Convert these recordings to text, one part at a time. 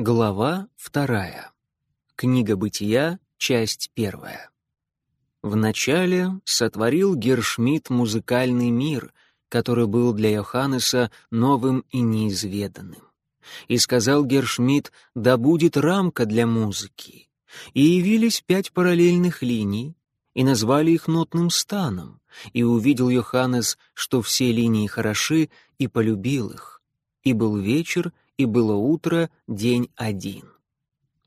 Глава вторая. Книга Бытия, часть первая. Вначале сотворил Гершмидт музыкальный мир, который был для Йоханнеса новым и неизведанным. И сказал Гершмидт, да будет рамка для музыки. И явились пять параллельных линий, и назвали их нотным станом, и увидел Йоханнес, что все линии хороши, и полюбил их. И был вечер, и было утро, день один.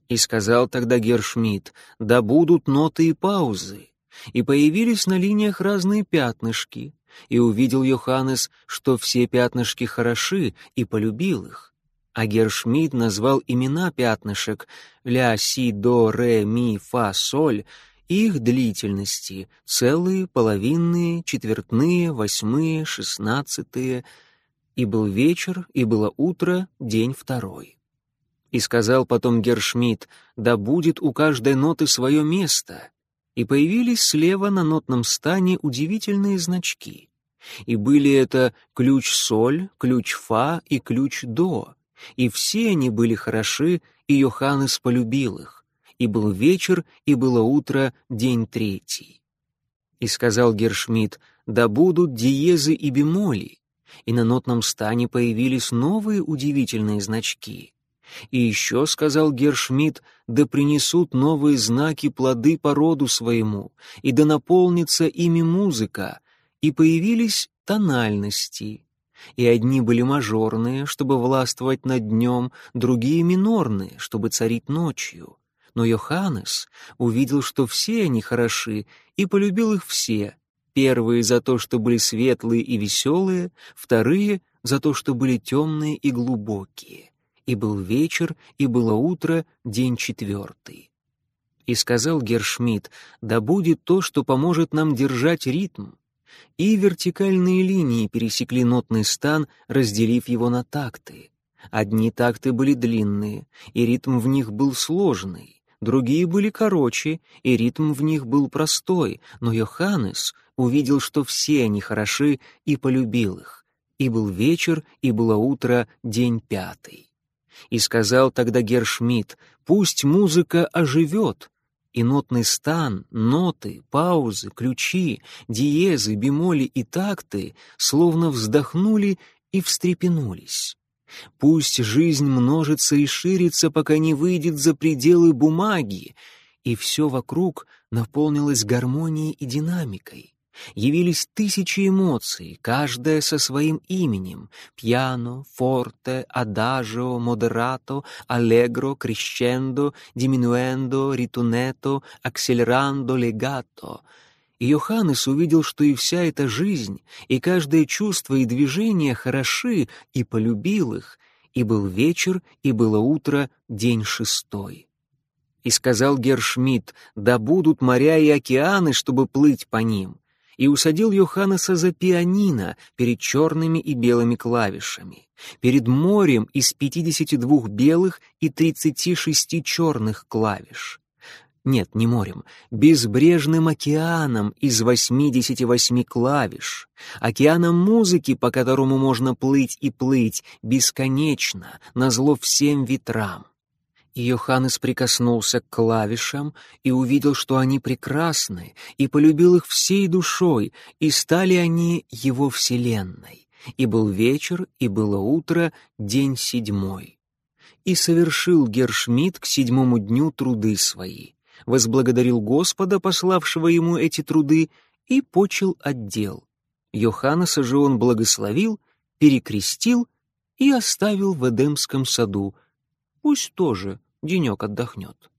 И сказал тогда Гершмидт, да будут ноты и паузы. И появились на линиях разные пятнышки, и увидел Йоханнес, что все пятнышки хороши, и полюбил их. А Гершмидт назвал имена пятнышек ля, си, до, ре, ми, фа, соль, и их длительности — целые, половинные, четвертные, восьмые, шестнадцатые — и был вечер, и было утро, день второй. И сказал потом Гершмидт, да будет у каждой ноты свое место. И появились слева на нотном стане удивительные значки. И были это ключ-соль, ключ-фа и ключ-до. И все они были хороши, и Йоханнес полюбил их. И был вечер, и было утро, день третий. И сказал Гершмидт, да будут диезы и бемоли, и на нотном стане появились новые удивительные значки. И еще, сказал Гершмидт, да принесут новые знаки плоды по роду своему, и да наполнится ими музыка, и появились тональности. И одни были мажорные, чтобы властвовать над днем, другие минорные, чтобы царить ночью. Но Йоханнес увидел, что все они хороши, и полюбил их все, Первые за то, что были светлые и веселые, вторые за то, что были темные и глубокие. И был вечер, и было утро, день четвертый. И сказал Гершмидт, да будет то, что поможет нам держать ритм. И вертикальные линии пересекли нотный стан, разделив его на такты. Одни такты были длинные, и ритм в них был сложный, другие были короче, и ритм в них был простой, но Йоханнес увидел, что все они хороши, и полюбил их. И был вечер, и было утро, день пятый. И сказал тогда Гершмидт, пусть музыка оживет, и нотный стан, ноты, паузы, ключи, диезы, бемоли и такты словно вздохнули и встрепенулись. Пусть жизнь множится и ширится, пока не выйдет за пределы бумаги, и все вокруг наполнилось гармонией и динамикой. Явились тысячи эмоций, каждая со своим именем — пьяно, форте, адажио, модерато, аллегро, крещендо, диминуэндо, ритунето, акселерандо, легато. Йоханнес увидел, что и вся эта жизнь, и каждое чувство и движение хороши, и полюбил их, и был вечер, и было утро, день шестой. И сказал Гершмидт, да будут моря и океаны, чтобы плыть по ним и усадил Йоханнеса за пианино перед черными и белыми клавишами, перед морем из 52 белых и 36 черных клавиш. Нет, не морем, безбрежным океаном из 88 клавиш, океаном музыки, по которому можно плыть и плыть бесконечно, назло всем ветрам. И Йоханнес прикоснулся к клавишам и увидел, что они прекрасны, и полюбил их всей душой, и стали они его вселенной. И был вечер, и было утро, день седьмой. И совершил Гершмидт к седьмому дню труды свои, возблагодарил Господа, пославшего ему эти труды, и почел отдел. Йоханнеса же он благословил, перекрестил и оставил в Эдемском саду, Пусть тоже денек отдохнет.